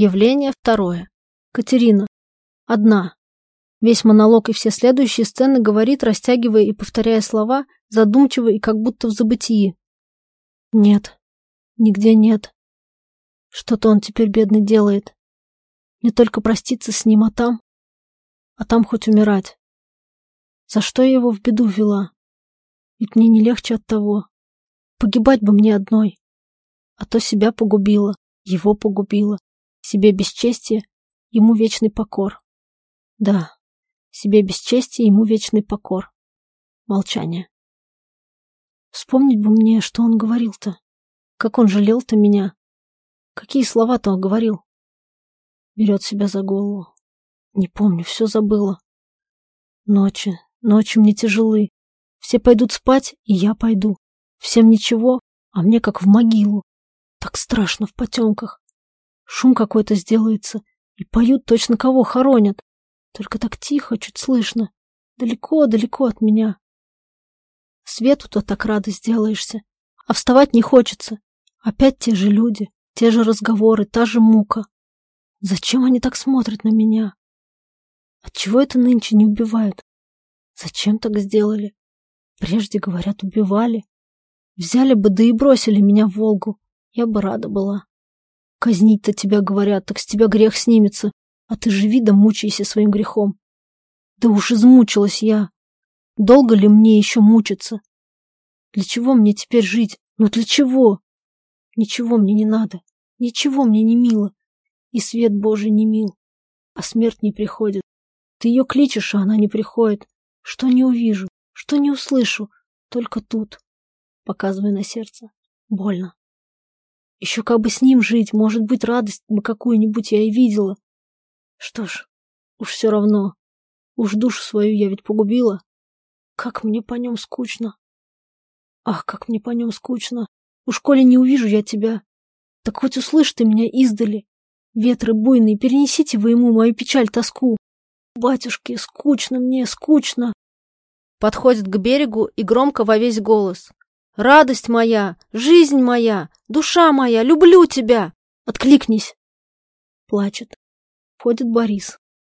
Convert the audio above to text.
Явление второе. Катерина. Одна. Весь монолог и все следующие сцены говорит, растягивая и повторяя слова, задумчиво и как будто в забытии. Нет. Нигде нет. Что-то он теперь бедный делает. Не только проститься с ним, а там... А там хоть умирать. За что я его в беду вела? Ведь мне не легче от того. Погибать бы мне одной. А то себя погубила, его погубила. Себе бесчестие, ему вечный покор. Да, себе бесчестие, ему вечный покор. Молчание. Вспомнить бы мне, что он говорил-то. Как он жалел-то меня. Какие слова-то он говорил. Берет себя за голову. Не помню, все забыла. Ночи, ночи мне тяжелы. Все пойдут спать, и я пойду. Всем ничего, а мне как в могилу. Так страшно в потемках. Шум какой-то сделается, и поют точно кого хоронят. Только так тихо, чуть слышно. Далеко-далеко от меня. Свету-то так рада сделаешься, а вставать не хочется. Опять те же люди, те же разговоры, та же мука. Зачем они так смотрят на меня? Отчего это нынче не убивают? Зачем так сделали? Прежде, говорят, убивали. Взяли бы, да и бросили меня в Волгу. Я бы рада была. Казнить-то тебя, говорят, так с тебя грех снимется, а ты живи да мучайся своим грехом. Да уж измучилась я. Долго ли мне еще мучиться? Для чего мне теперь жить? Ну для чего? Ничего мне не надо, ничего мне не мило. И свет Божий не мил, а смерть не приходит. Ты ее кличешь, а она не приходит. Что не увижу, что не услышу, только тут. Показывай на сердце. Больно. Еще как бы с ним жить, может быть, радость бы какую-нибудь я и видела. Что ж, уж все равно. Уж душу свою я ведь погубила. Как мне по нем скучно. Ах, как мне по нем скучно. Уж коли не увижу я тебя, так хоть услышь ты меня издали. Ветры буйные, перенесите вы ему мою печаль-тоску. Батюшки, скучно мне, скучно. Подходит к берегу и громко во весь голос. Радость моя, жизнь моя, душа моя, люблю тебя. Откликнись. Плачет. Входит Борис.